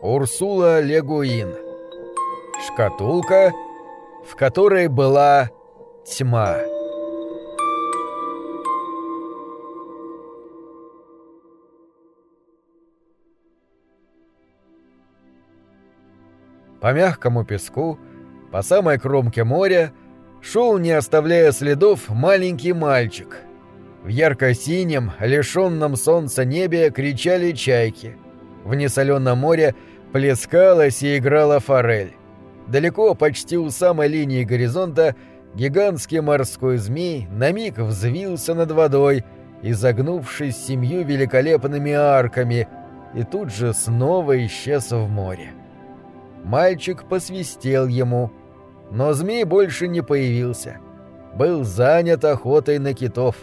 Урсула Легуин. Шкатулка, в которой была тьма. По мягкому песку, по самой кромке моря, шел, не оставляя следов, маленький мальчик. В ярко-синем, лишенном солнца небе кричали чайки. В несоленом море плескалась и играла форель. Далеко, почти у самой линии горизонта, гигантский морской змей на миг взвился над водой, изогнувшись семью великолепными арками, и тут же снова исчез в море. Мальчик посвистел ему, но змей больше не появился. Был занят охотой на китов.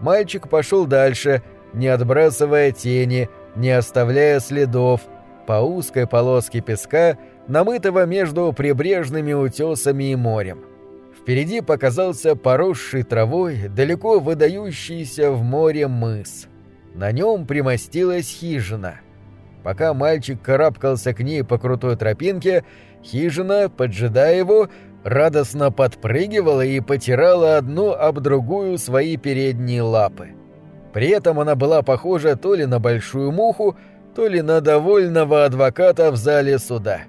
Мальчик пошел дальше, не отбрасывая тени, не оставляя следов, по узкой полоске песка, намытого между прибрежными утесами и морем. Впереди показался поросший травой, далеко выдающийся в море мыс. На нем примостилась хижина — Пока мальчик карабкался к ней по крутой тропинке, хижина, поджидая его, радостно подпрыгивала и потирала одну об другую свои передние лапы. При этом она была похожа то ли на большую муху, то ли на довольного адвоката в зале суда.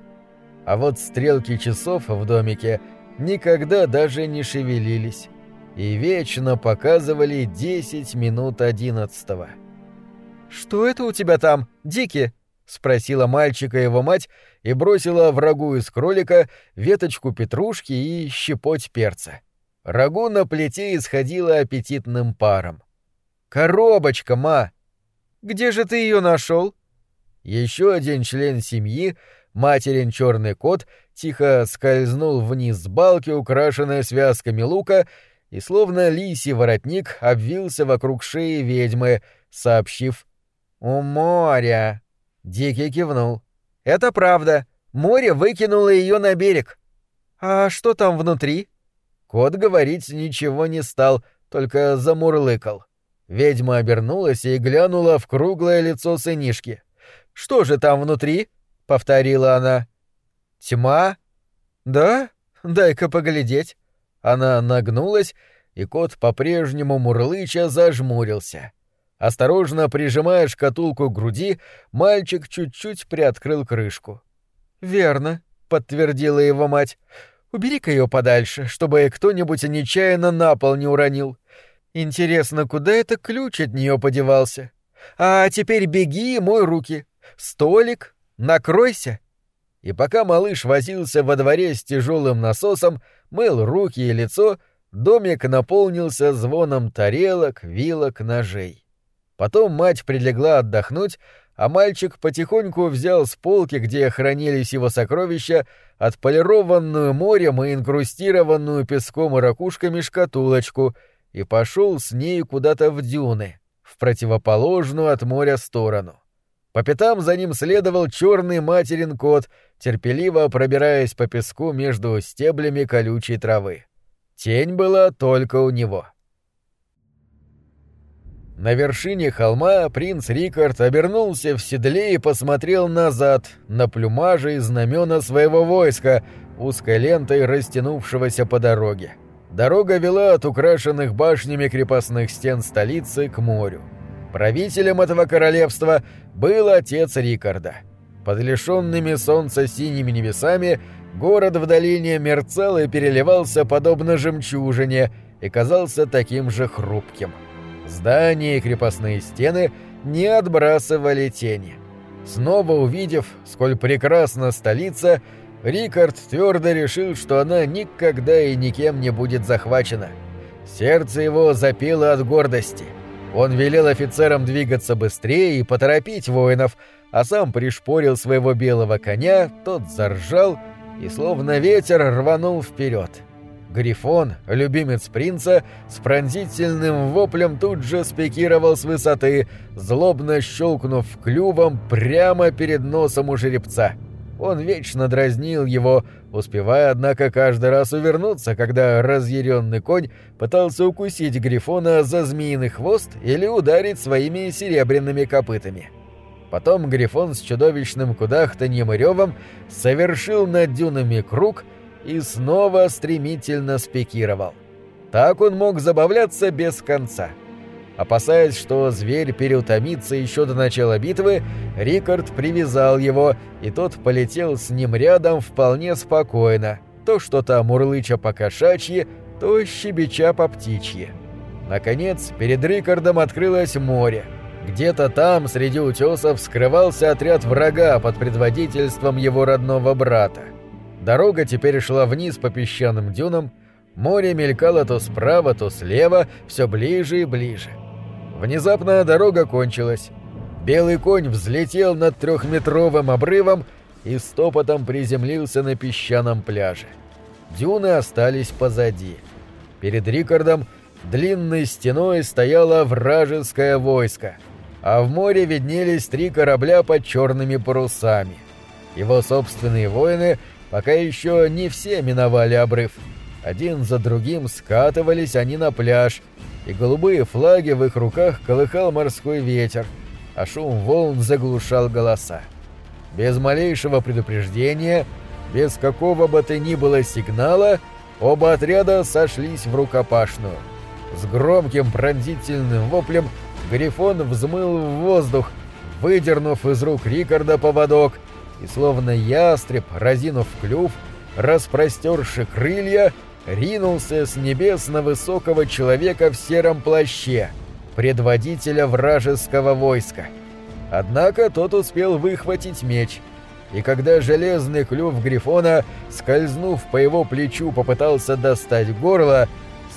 А вот стрелки часов в домике никогда даже не шевелились и вечно показывали 10 минут одиннадцатого. «Что это у тебя там, Дики?» спросила мальчика его мать и бросила в рагу из кролика веточку петрушки и щепоть перца. Рагу на плите исходило аппетитным паром. «Коробочка, ма! Где же ты ее нашел?» Еще один член семьи, материн черный кот, тихо скользнул вниз с балки, украшенной связками лука, и словно лисий воротник обвился вокруг шеи ведьмы, сообщив «У моря». Дикий кивнул. «Это правда. Море выкинуло ее на берег». «А что там внутри?» Кот говорить ничего не стал, только замурлыкал. Ведьма обернулась и глянула в круглое лицо сынишки. «Что же там внутри?» — повторила она. «Тьма?» «Да? Дай-ка поглядеть». Она нагнулась, и кот по-прежнему мурлыча зажмурился. Осторожно прижимая шкатулку к груди, мальчик чуть-чуть приоткрыл крышку. «Верно», — подтвердила его мать. «Убери-ка ее подальше, чтобы кто-нибудь нечаянно на пол не уронил. Интересно, куда это ключ от нее подевался? А теперь беги и мой руки. Столик, накройся». И пока малыш возился во дворе с тяжелым насосом, мыл руки и лицо, домик наполнился звоном тарелок, вилок, ножей. Потом мать прилегла отдохнуть, а мальчик потихоньку взял с полки, где хранились его сокровища, отполированную морем и инкрустированную песком и ракушками шкатулочку и пошел с ней куда-то в дюны, в противоположную от моря сторону. По пятам за ним следовал черный материн кот, терпеливо пробираясь по песку между стеблями колючей травы. Тень была только у него. — на вершине холма принц Рикард обернулся в седле и посмотрел назад, на плюмажи и знамена своего войска, узкой лентой растянувшегося по дороге. Дорога вела от украшенных башнями крепостных стен столицы к морю. Правителем этого королевства был отец Рикарда. Под лишенными солнца синими небесами город в долине мерцал и переливался подобно жемчужине и казался таким же хрупким. Здания и крепостные стены не отбрасывали тени. Снова увидев, сколь прекрасна столица, Рикард твердо решил, что она никогда и никем не будет захвачена. Сердце его запело от гордости. Он велел офицерам двигаться быстрее и поторопить воинов, а сам пришпорил своего белого коня, тот заржал и словно ветер рванул вперед. Грифон, любимец принца, с пронзительным воплем тут же спикировал с высоты, злобно щелкнув клювом прямо перед носом у жеребца. Он вечно дразнил его, успевая, однако, каждый раз увернуться, когда разъяренный конь пытался укусить Грифона за змеиный хвост или ударить своими серебряными копытами. Потом Грифон с чудовищным кудахтаньем и ревом совершил над дюнами круг и снова стремительно спикировал. Так он мог забавляться без конца. Опасаясь, что зверь переутомится еще до начала битвы, Рикард привязал его, и тот полетел с ним рядом вполне спокойно, то что-то мурлыча по кошачьи, то щебеча по птичьи. Наконец, перед Рикардом открылось море — где-то там, среди утесов, скрывался отряд врага под предводительством его родного брата. Дорога теперь шла вниз по песчаным дюнам, море мелькало то справа, то слева, все ближе и ближе. Внезапно дорога кончилась. Белый конь взлетел над трехметровым обрывом и стопотом приземлился на песчаном пляже. Дюны остались позади. Перед Рикардом длинной стеной стояло вражеское войско — а в море виднелись три корабля под черными парусами. Его собственные воины пока еще не все миновали обрыв. Один за другим скатывались они на пляж, и голубые флаги в их руках колыхал морской ветер, а шум волн заглушал голоса. Без малейшего предупреждения, без какого бы то ни было сигнала, оба отряда сошлись в рукопашную. С громким пронзительным воплем Грифон взмыл в воздух, выдернув из рук Рикарда поводок, и словно ястреб, разинув клюв, распростерши крылья, ринулся с небес на высокого человека в сером плаще, предводителя вражеского войска. Однако тот успел выхватить меч, и когда железный клюв Грифона, скользнув по его плечу, попытался достать горло,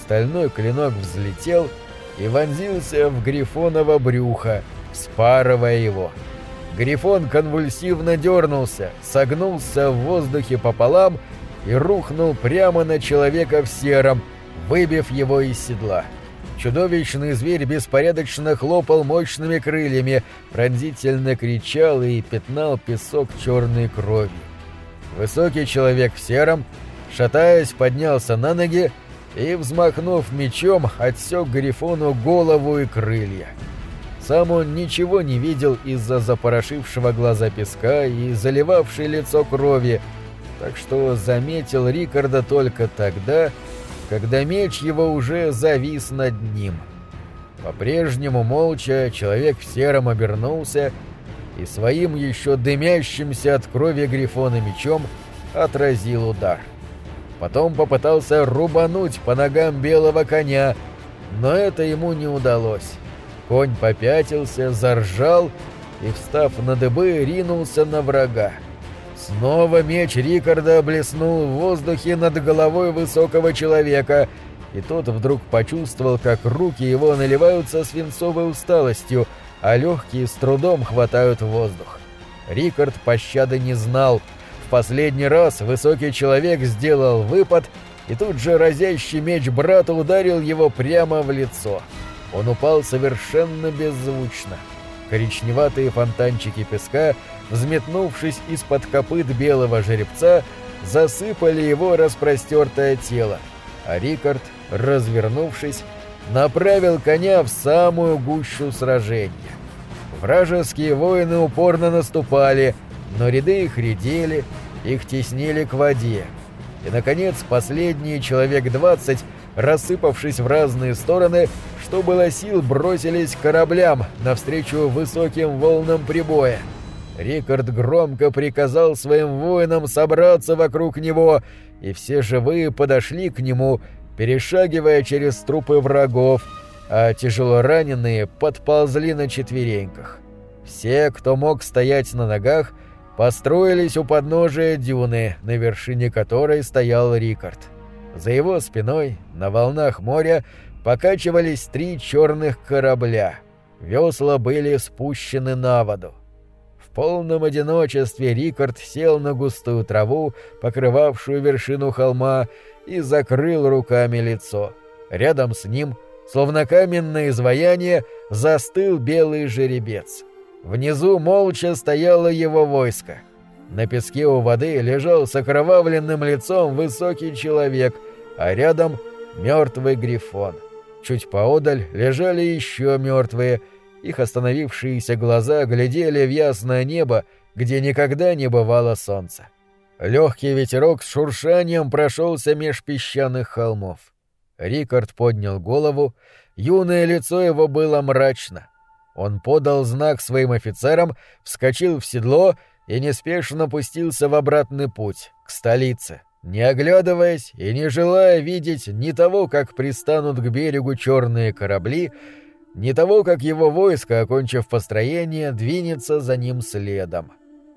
стальной клинок взлетел — и вонзился в Грифоново брюхо, спарывая его. Грифон конвульсивно дернулся, согнулся в воздухе пополам и рухнул прямо на человека в сером, выбив его из седла. Чудовищный зверь беспорядочно хлопал мощными крыльями, пронзительно кричал и пятнал песок черной кровью. Высокий человек в сером, шатаясь, поднялся на ноги и, взмахнув мечом, отсек Грифону голову и крылья. Сам он ничего не видел из-за запорошившего глаза песка и заливавшей лицо крови, так что заметил Рикарда только тогда, когда меч его уже завис над ним. По-прежнему молча человек в сером обернулся и своим еще дымящимся от крови Грифона мечом отразил удар. Потом попытался рубануть по ногам белого коня, но это ему не удалось. Конь попятился, заржал и, встав на дыбы, ринулся на врага. Снова меч Рикарда блеснул в воздухе над головой высокого человека, и тот вдруг почувствовал, как руки его наливаются свинцовой усталостью, а легкие с трудом хватают воздух. Рикард пощады не знал — последний раз высокий человек сделал выпад, и тут же разящий меч брата ударил его прямо в лицо. Он упал совершенно беззвучно. Коричневатые фонтанчики песка, взметнувшись из-под копыт белого жеребца, засыпали его распростертое тело, а Рикард, развернувшись, направил коня в самую гущу сражения. Вражеские воины упорно наступали, но ряды их редели, их теснили к воде. И, наконец, последние человек двадцать, рассыпавшись в разные стороны, что было сил, бросились к кораблям навстречу высоким волнам прибоя. Рикард громко приказал своим воинам собраться вокруг него, и все живые подошли к нему, перешагивая через трупы врагов, а тяжело раненые подползли на четвереньках. Все, кто мог стоять на ногах, построились у подножия дюны, на вершине которой стоял Рикард. За его спиной, на волнах моря, покачивались три черных корабля. Весла были спущены на воду. Полном одиночестве Рикард сел на густую траву, покрывавшую вершину холма, и закрыл руками лицо. Рядом с ним, словно каменное изваяние, застыл белый жеребец — Внизу молча стояло его войско. На песке у воды лежал с окровавленным лицом высокий человек, а рядом мертвый грифон. Чуть поодаль лежали еще мертвые, Их остановившиеся глаза глядели в ясное небо, где никогда не бывало солнца. Легкий ветерок с шуршанием прошелся меж песчаных холмов. Рикард поднял голову, юное лицо его было мрачно. Он подал знак своим офицерам, вскочил в седло и неспешно пустился в обратный путь, к столице, не оглядываясь и не желая видеть ни того, как пристанут к берегу черные корабли, ни того, как его войско, окончив построение, двинется за ним следом.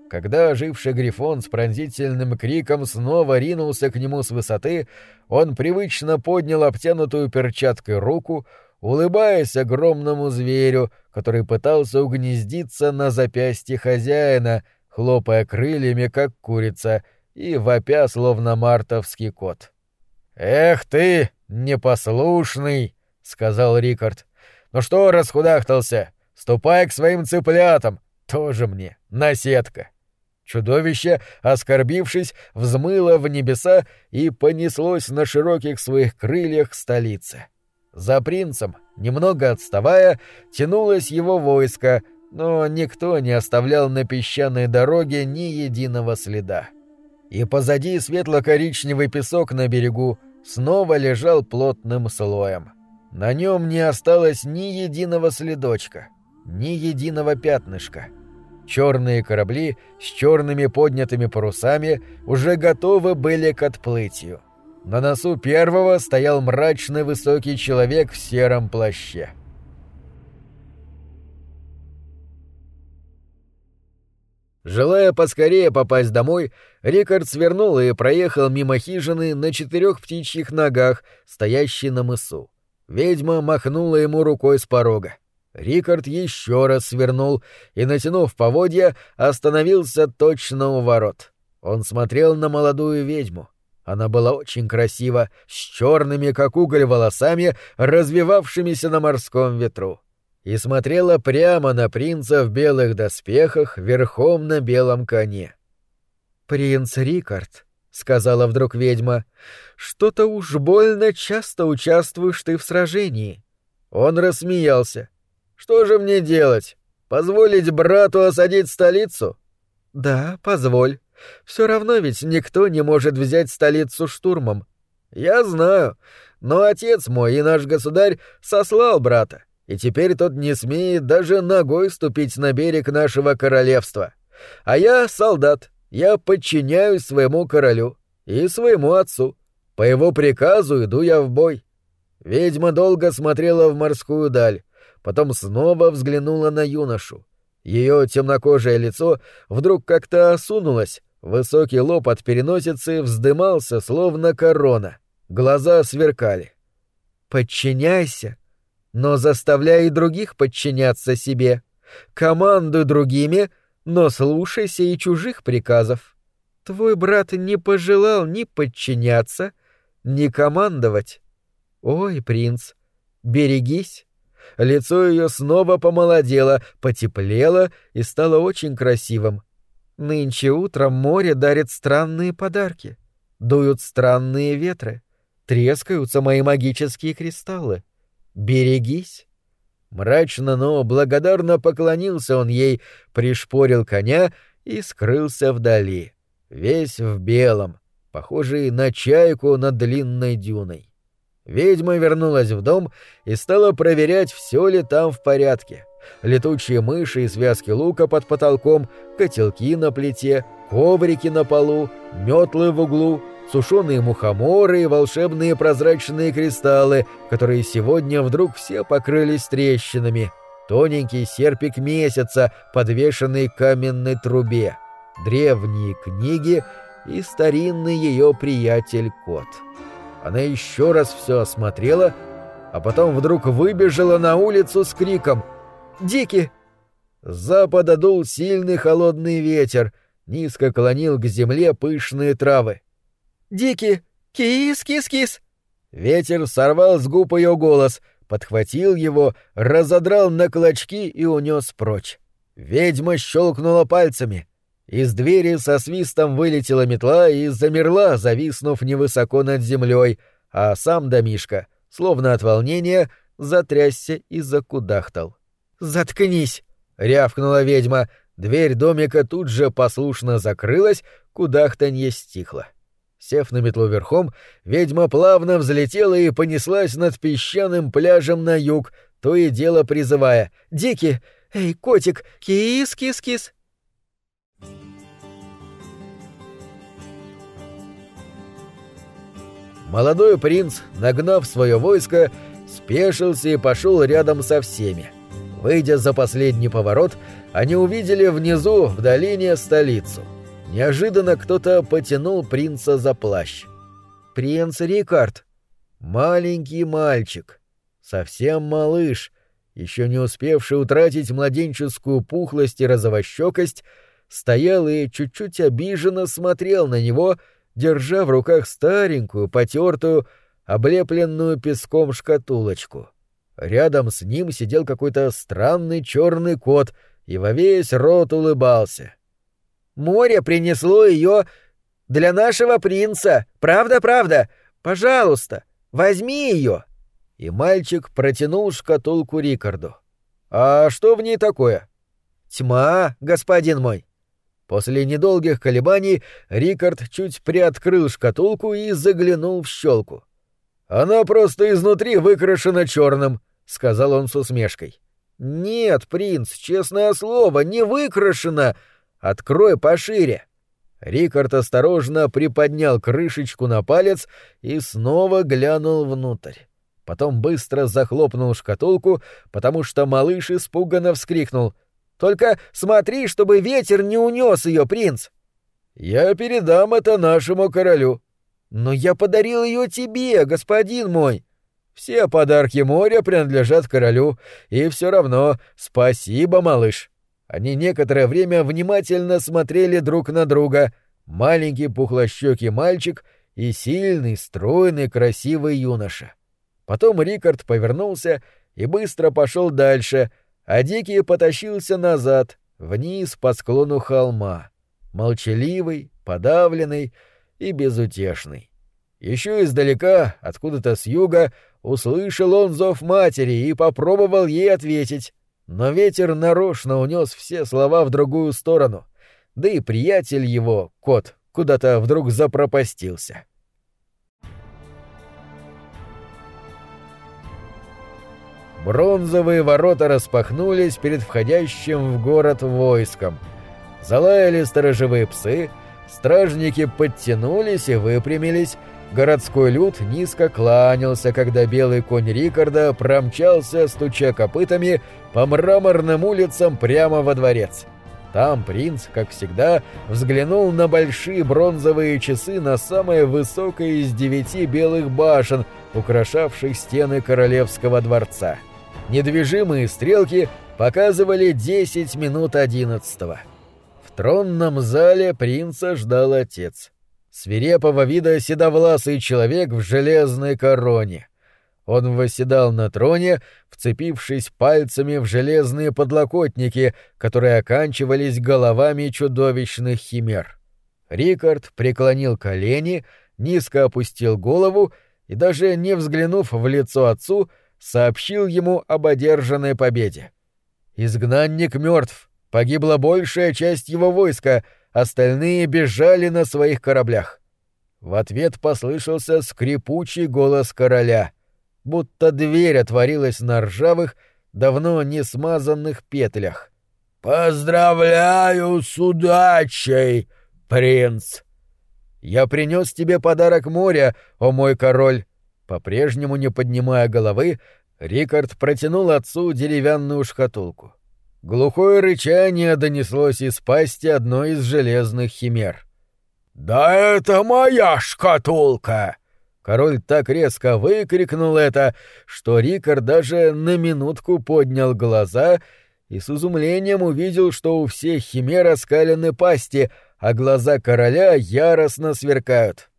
Когда оживший Грифон с пронзительным криком снова ринулся к нему с высоты, он привычно поднял обтянутую перчаткой руку, улыбаясь огромному зверю, который пытался угнездиться на запястье хозяина, хлопая крыльями, как курица, и вопя, словно мартовский кот. «Эх ты, непослушный!» — сказал Рикард. «Ну что расхудахтался? Ступай к своим цыплятам! Тоже мне, наседка!» Чудовище, оскорбившись, взмыло в небеса и понеслось на широких своих крыльях к столице. За принцем, немного отставая, тянулось его войско, но никто не оставлял на песчаной дороге ни единого следа. И позади светло-коричневый песок на берегу снова лежал плотным слоем. На нем не осталось ни единого следочка, ни единого пятнышка — Черные корабли с черными поднятыми парусами уже готовы были к отплытию. На носу первого стоял мрачный высокий человек в сером плаще. Желая поскорее попасть домой, Рикард свернул и проехал мимо хижины на четырех птичьих ногах, стоящей на мысу. Ведьма махнула ему рукой с порога. Рикард еще раз свернул и, натянув поводья, остановился точно у ворот. Он смотрел на молодую ведьму. Она была очень красива, с черными, как уголь, волосами, развивавшимися на морском ветру. И смотрела прямо на принца в белых доспехах, верхом на белом коне. «Принц Рикард», — сказала вдруг ведьма, — «что-то уж больно часто участвуешь ты в сражении». Он рассмеялся. Что же мне делать? Позволить брату осадить столицу? Да, позволь. Все равно ведь никто не может взять столицу штурмом. Я знаю, но отец мой и наш государь сослал брата, и теперь тот не смеет даже ногой ступить на берег нашего королевства. А я солдат, я подчиняюсь своему королю и своему отцу. По его приказу иду я в бой. Ведьма долго смотрела в морскую даль, потом снова взглянула на юношу. Ее темнокожее лицо вдруг как-то осунулось, высокий лоб от переносицы вздымался, словно корона, глаза сверкали. «Подчиняйся, но заставляй других подчиняться себе. Командуй другими, но слушайся и чужих приказов. Твой брат не пожелал ни подчиняться, ни командовать. Ой, принц, берегись, Лицо ее снова помолодело, потеплело и стало очень красивым. Нынче утром море дарит странные подарки. Дуют странные ветры. Трескаются мои магические кристаллы. Берегись. Мрачно, но благодарно поклонился он ей, пришпорил коня и скрылся вдали, весь в белом, похожий на чайку над длинной дюной. Ведьма вернулась в дом и стала проверять, все ли там в порядке. Летучие мыши и связки лука под потолком, котелки на плите, коврики на полу, метлы в углу, сушеные мухоморы и волшебные прозрачные кристаллы, которые сегодня вдруг все покрылись трещинами, тоненький серпик месяца, подвешенный к каменной трубе, древние книги и старинный ее приятель-кот. Она еще раз все осмотрела, а потом вдруг выбежала на улицу с криком «Дики!». С запада дул сильный холодный ветер, низко клонил к земле пышные травы. «Дики! Кис-кис-кис!» Ветер сорвал с губ ее голос, подхватил его, разодрал на клочки и унес прочь. Ведьма щелкнула пальцами. Из двери со свистом вылетела метла и замерла, зависнув невысоко над землей, а сам домишка, словно от волнения, затрясся и закудахтал. «Заткнись!» — рявкнула ведьма. Дверь домика тут же послушно закрылась, кудахтанье стихло. Сев на метлу верхом, ведьма плавно взлетела и понеслась над песчаным пляжем на юг, то и дело призывая «Дики! Эй, котик! Кис-кис-кис!» Молодой принц, нагнав свое войско, спешился и пошел рядом со всеми. Выйдя за последний поворот, они увидели внизу, в долине, столицу. Неожиданно кто-то потянул принца за плащ. «Принц Рикард!» Маленький мальчик, совсем малыш, еще не успевший утратить младенческую пухлость и розовощекость, стоял и чуть-чуть обиженно смотрел на него, держа в руках старенькую, потертую, облепленную песком шкатулочку. Рядом с ним сидел какой-то странный черный кот и во весь рот улыбался. «Море принесло ее для нашего принца, правда-правда? Пожалуйста, возьми ее!» И мальчик протянул шкатулку Рикарду. «А что в ней такое?» «Тьма, господин мой!» После недолгих колебаний Рикард чуть приоткрыл шкатулку и заглянул в щелку. «Она просто изнутри выкрашена черным», — сказал он с усмешкой. «Нет, принц, честное слово, не выкрашена. Открой пошире». Рикард осторожно приподнял крышечку на палец и снова глянул внутрь. Потом быстро захлопнул шкатулку, потому что малыш испуганно вскрикнул — только смотри, чтобы ветер не унес ее, принц. Я передам это нашему королю. Но я подарил ее тебе, господин мой. Все подарки моря принадлежат королю, и все равно спасибо, малыш. Они некоторое время внимательно смотрели друг на друга. Маленький пухлощекий мальчик и сильный, стройный, красивый юноша. Потом Рикард повернулся и быстро пошел дальше — а Дикий потащился назад, вниз по склону холма, молчаливый, подавленный и безутешный. Еще издалека, откуда-то с юга, услышал он зов матери и попробовал ей ответить, но ветер нарочно унес все слова в другую сторону, да и приятель его, кот, куда-то вдруг запропастился. — Бронзовые ворота распахнулись перед входящим в город войском. Залаяли сторожевые псы, стражники подтянулись и выпрямились, городской люд низко кланялся, когда белый конь Рикарда промчался, стуча копытами, по мраморным улицам прямо во дворец. Там принц, как всегда, взглянул на большие бронзовые часы на самой высокой из девяти белых башен, украшавших стены королевского дворца. Недвижимые стрелки показывали 10 минут одиннадцатого. В тронном зале принца ждал отец. Свирепого вида седовласый человек в железной короне. Он восседал на троне, вцепившись пальцами в железные подлокотники, которые оканчивались головами чудовищных химер. Рикард преклонил колени, низко опустил голову и, даже не взглянув в лицо отцу, сообщил ему об одержанной победе. Изгнанник мертв, погибла большая часть его войска, остальные бежали на своих кораблях. В ответ послышался скрипучий голос короля, будто дверь отворилась на ржавых, давно не смазанных петлях. «Поздравляю с удачей, принц!» «Я принес тебе подарок моря, о мой король!» По-прежнему не поднимая головы, Рикард протянул отцу деревянную шкатулку. Глухое рычание донеслось из пасти одной из железных химер. «Да это моя шкатулка!» Король так резко выкрикнул это, что Рикард даже на минутку поднял глаза и с изумлением увидел, что у всех химер оскалены пасти, а глаза короля яростно сверкают.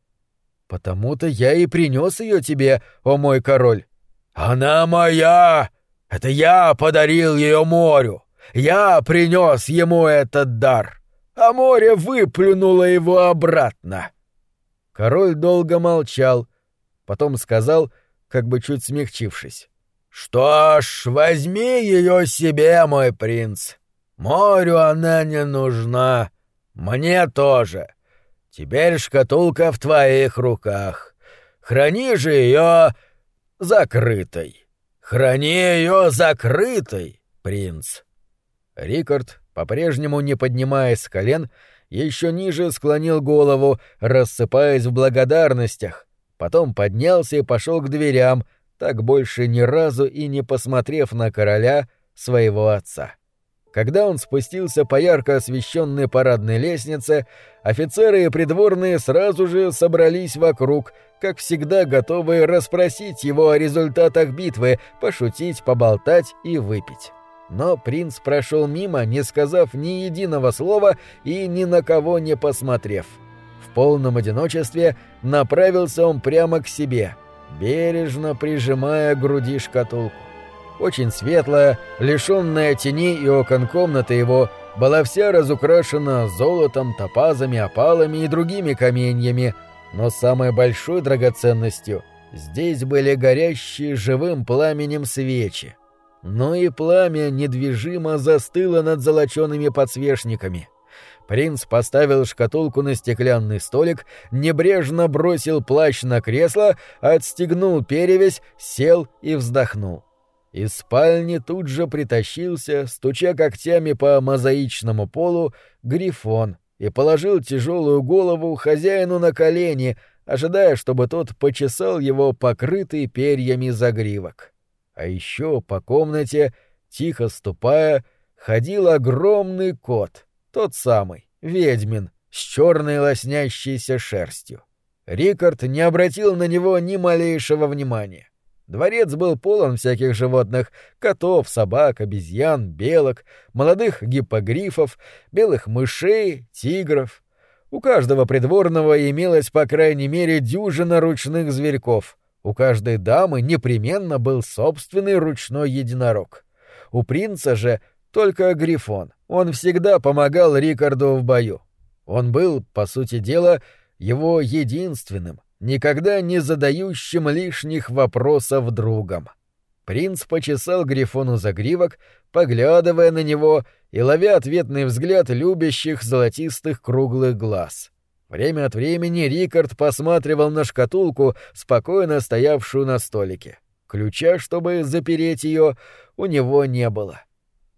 «Потому-то я и принес ее тебе, о мой король». «Она моя! Это я подарил ее морю! Я принес ему этот дар, а море выплюнуло его обратно!» Король долго молчал, потом сказал, как бы чуть смягчившись. «Что ж, возьми ее себе, мой принц. Морю она не нужна. Мне тоже. Теперь шкатулка в твоих руках. Храни же ее закрытой. Храни ее закрытой, принц». Рикард, по-прежнему не поднимаясь с колен, еще ниже склонил голову, рассыпаясь в благодарностях, потом поднялся и пошел к дверям, так больше ни разу и не посмотрев на короля своего отца. Когда он спустился по ярко освещенной парадной лестнице, офицеры и придворные сразу же собрались вокруг, как всегда готовые расспросить его о результатах битвы, пошутить, поболтать и выпить. Но принц прошел мимо, не сказав ни единого слова и ни на кого не посмотрев. В полном одиночестве направился он прямо к себе, бережно прижимая к груди шкатулку. Очень светлая, лишенная теней и окон комнаты его, была вся разукрашена золотом, топазами, опалами и другими каменьями, но самой большой драгоценностью здесь были горящие живым пламенем свечи но и пламя недвижимо застыло над золочеными подсвечниками. Принц поставил шкатулку на стеклянный столик, небрежно бросил плащ на кресло, отстегнул перевязь, сел и вздохнул. Из спальни тут же притащился, стуча когтями по мозаичному полу, грифон и положил тяжелую голову хозяину на колени, ожидая, чтобы тот почесал его покрытый перьями загривок. А еще по комнате, тихо ступая, ходил огромный кот, тот самый, ведьмин, с черной лоснящейся шерстью. Рикард не обратил на него ни малейшего внимания. Дворец был полон всяких животных — котов, собак, обезьян, белок, молодых гиппогрифов, белых мышей, тигров. У каждого придворного имелось по крайней мере дюжина ручных зверьков, у каждой дамы непременно был собственный ручной единорог. У принца же только грифон. Он всегда помогал Рикарду в бою. Он был, по сути дела, его единственным, никогда не задающим лишних вопросов другом. Принц почесал Грифону за гривок, поглядывая на него и ловя ответный взгляд любящих золотистых круглых глаз. Время от времени Рикард посматривал на шкатулку, спокойно стоявшую на столике. Ключа, чтобы запереть ее, у него не было.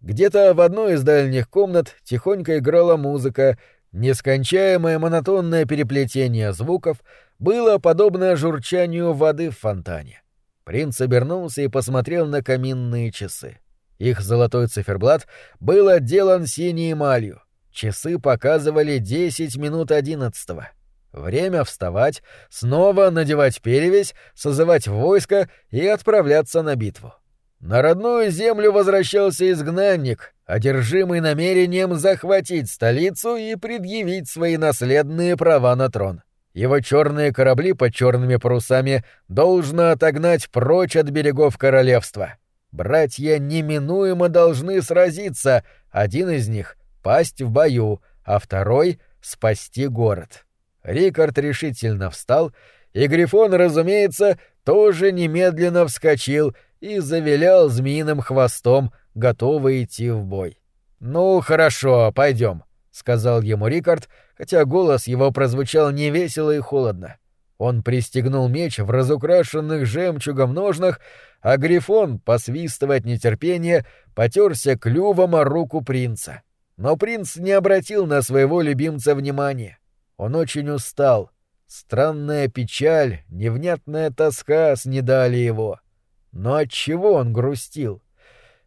Где-то в одной из дальних комнат тихонько играла музыка, нескончаемое монотонное переплетение звуков было подобно журчанию воды в фонтане. Принц обернулся и посмотрел на каминные часы. Их золотой циферблат был отделан синей эмалью — Часы показывали десять минут одиннадцатого. Время вставать, снова надевать перевязь, созывать войско и отправляться на битву. На родную землю возвращался изгнанник, одержимый намерением захватить столицу и предъявить свои наследные права на трон. Его черные корабли под черными парусами должно отогнать прочь от берегов королевства. Братья неминуемо должны сразиться, один из них пасть в бою, а второй — спасти город. Рикард решительно встал, и Грифон, разумеется, тоже немедленно вскочил и завилял змеиным хвостом, готовый идти в бой. «Ну, хорошо, пойдем», — сказал ему Рикард, хотя голос его прозвучал невесело и холодно. Он пристегнул меч в разукрашенных жемчугом ножнах, а Грифон, посвистывая от нетерпения, потерся клювом о руку принца. Но принц не обратил на своего любимца внимания. Он очень устал. Странная печаль, невнятная тоска снедали его. Но от чего он грустил?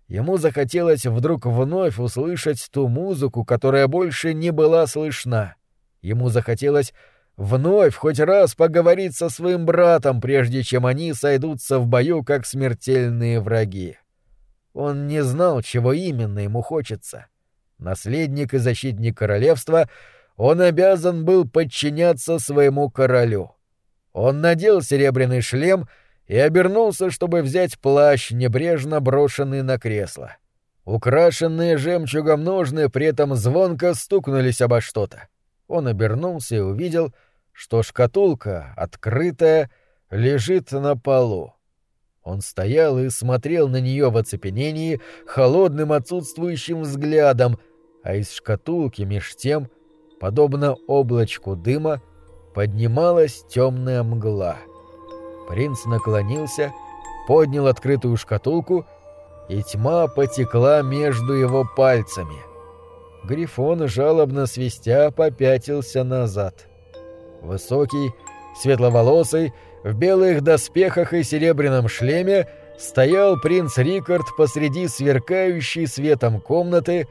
Ему захотелось вдруг вновь услышать ту музыку, которая больше не была слышна. Ему захотелось вновь хоть раз поговорить со своим братом, прежде чем они сойдутся в бою как смертельные враги. Он не знал, чего именно ему хочется наследник и защитник королевства, он обязан был подчиняться своему королю. Он надел серебряный шлем и обернулся, чтобы взять плащ, небрежно брошенный на кресло. Украшенные жемчугом ножны при этом звонко стукнулись обо что-то. Он обернулся и увидел, что шкатулка, открытая, лежит на полу. Он стоял и смотрел на нее в оцепенении холодным отсутствующим взглядом, а из шкатулки меж тем, подобно облачку дыма, поднималась темная мгла. Принц наклонился, поднял открытую шкатулку, и тьма потекла между его пальцами. Грифон, жалобно свистя, попятился назад. Высокий, светловолосый, в белых доспехах и серебряном шлеме стоял принц Рикард посреди сверкающей светом комнаты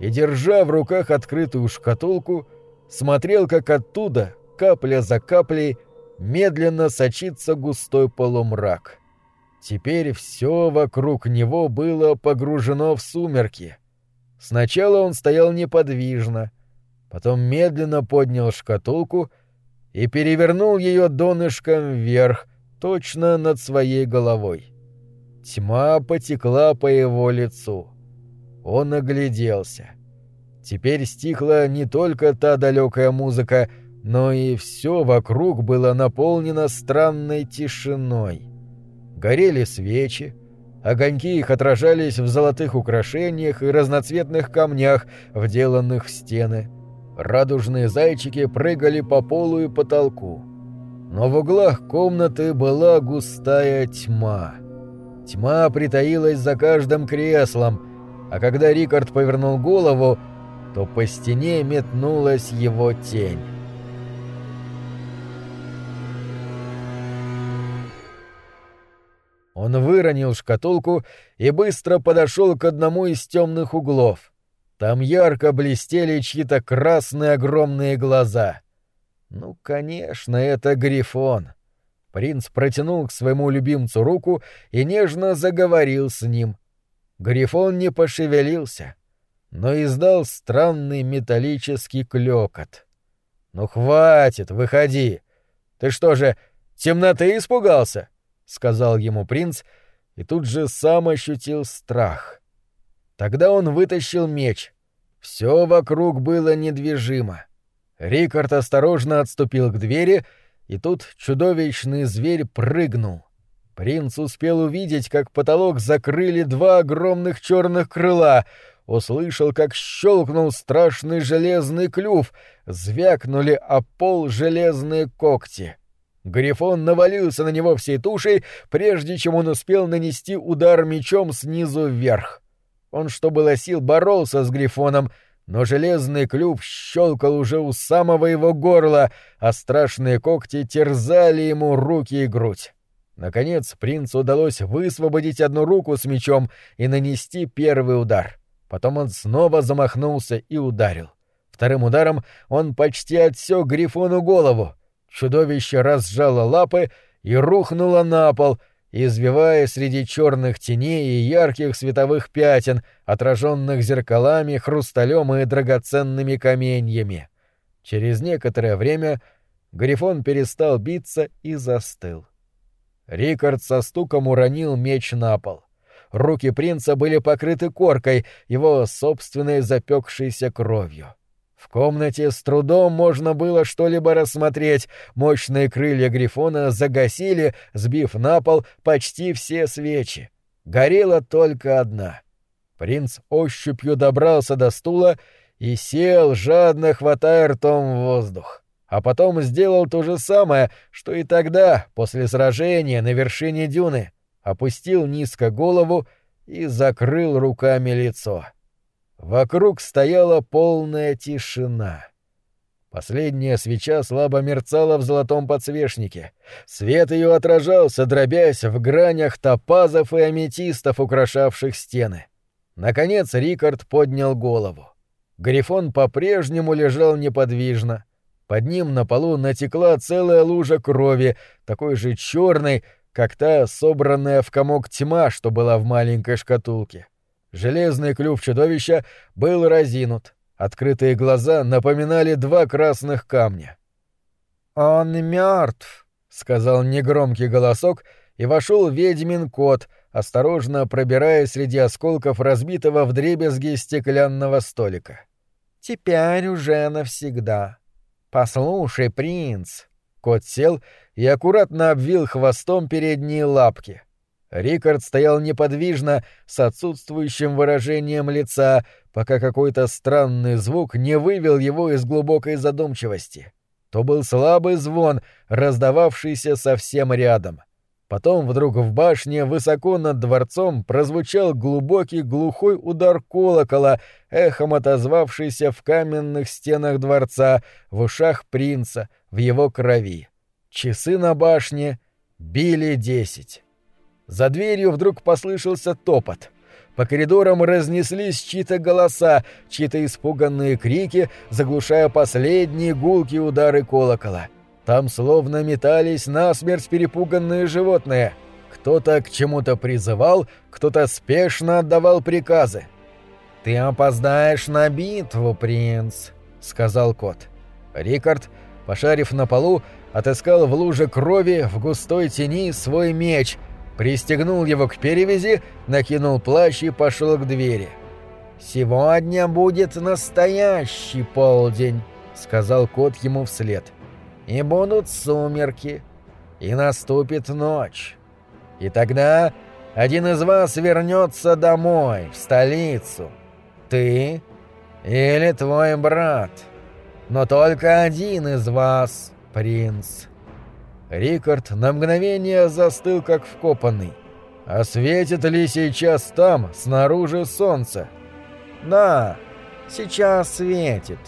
и, держа в руках открытую шкатулку, смотрел, как оттуда, капля за каплей, медленно сочится густой полумрак. Теперь все вокруг него было погружено в сумерки. Сначала он стоял неподвижно, потом медленно поднял шкатулку — и перевернул ее донышком вверх, точно над своей головой. Тьма потекла по его лицу. Он огляделся. Теперь стихла не только та далекая музыка, но и все вокруг было наполнено странной тишиной. Горели свечи, огоньки их отражались в золотых украшениях и разноцветных камнях, вделанных в стены — Радужные зайчики прыгали по полу и потолку. Но в углах комнаты была густая тьма. Тьма притаилась за каждым креслом, а когда Рикард повернул голову, то по стене метнулась его тень. Он выронил шкатулку и быстро подошел к одному из темных углов. Там ярко блестели чьи-то красные огромные глаза. Ну, конечно, это Грифон. Принц протянул к своему любимцу руку и нежно заговорил с ним. Грифон не пошевелился, но издал странный металлический клёкот. «Ну хватит, выходи! Ты что же, темноты испугался?» — сказал ему принц, и тут же сам ощутил страх. Тогда он вытащил меч. Все вокруг было недвижимо. Рикард осторожно отступил к двери, и тут чудовищный зверь прыгнул. Принц успел увидеть, как потолок закрыли два огромных черных крыла, услышал, как щелкнул страшный железный клюв, звякнули о пол железные когти. Грифон навалился на него всей тушей, прежде чем он успел нанести удар мечом снизу вверх. Он, что было сил, боролся с Грифоном, но железный клюв щелкал уже у самого его горла, а страшные когти терзали ему руки и грудь. Наконец принцу удалось высвободить одну руку с мечом и нанести первый удар. Потом он снова замахнулся и ударил. Вторым ударом он почти отсек Грифону голову. Чудовище разжало лапы и рухнуло на пол, извиваясь среди черных теней и ярких световых пятен, отраженных зеркалами, хрусталем и драгоценными каменьями. Через некоторое время Грифон перестал биться и застыл. Рикард со стуком уронил меч на пол. Руки принца были покрыты коркой, его собственной запекшейся кровью. В комнате с трудом можно было что-либо рассмотреть. Мощные крылья Грифона загасили, сбив на пол почти все свечи. Горела только одна. Принц ощупью добрался до стула и сел, жадно хватая ртом воздух. А потом сделал то же самое, что и тогда, после сражения на вершине дюны. Опустил низко голову и закрыл руками лицо. — Вокруг стояла полная тишина. Последняя свеча слабо мерцала в золотом подсвечнике. Свет ее отражался, дробясь в гранях топазов и аметистов, украшавших стены. Наконец Рикард поднял голову. Грифон по-прежнему лежал неподвижно. Под ним на полу натекла целая лужа крови, такой же черной, как та собранная в комок тьма, что была в маленькой шкатулке. Железный клюв чудовища был разинут. Открытые глаза напоминали два красных камня. «Он мертв», — сказал негромкий голосок, и вошел ведьмин кот, осторожно пробираясь среди осколков разбитого вдребезги стеклянного столика. «Теперь уже навсегда. Послушай, принц». Кот сел и аккуратно обвил хвостом передние лапки. Рикард стоял неподвижно, с отсутствующим выражением лица, пока какой-то странный звук не вывел его из глубокой задумчивости. То был слабый звон, раздававшийся совсем рядом. Потом вдруг в башне высоко над дворцом прозвучал глубокий глухой удар колокола, эхом отозвавшийся в каменных стенах дворца, в ушах принца, в его крови. Часы на башне били десять. За дверью вдруг послышался топот. По коридорам разнеслись чьи-то голоса, чьи-то испуганные крики, заглушая последние гулкие удары колокола. Там словно метались насмерть перепуганные животные. Кто-то к чему-то призывал, кто-то спешно отдавал приказы. «Ты опоздаешь на битву, принц», — сказал кот. Рикард, пошарив на полу, отыскал в луже крови в густой тени свой меч — пристегнул его к перевязи, накинул плащ и пошел к двери. «Сегодня будет настоящий полдень», — сказал кот ему вслед. «И будут сумерки, и наступит ночь. И тогда один из вас вернется домой, в столицу. Ты или твой брат. Но только один из вас, принц». Рикард на мгновение застыл как вкопанный. А светит ли сейчас там, снаружи, солнце? Да, сейчас светит.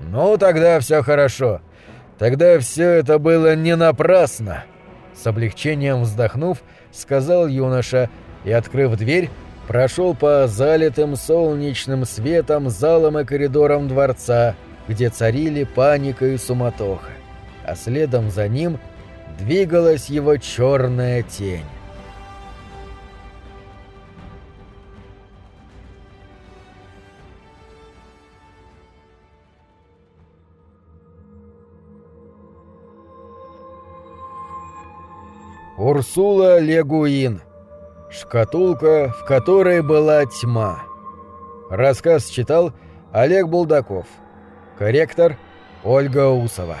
Ну, тогда все хорошо. Тогда все это было не напрасно. С облегчением вздохнув, сказал юноша и, открыв дверь, прошел по залитым солнечным светом залам и коридорам дворца, где царили паника и суматоха а следом за ним двигалась его черная тень. Урсула Легуин. Шкатулка, в которой была тьма. Рассказ читал Олег Булдаков. Корректор Ольга Усова.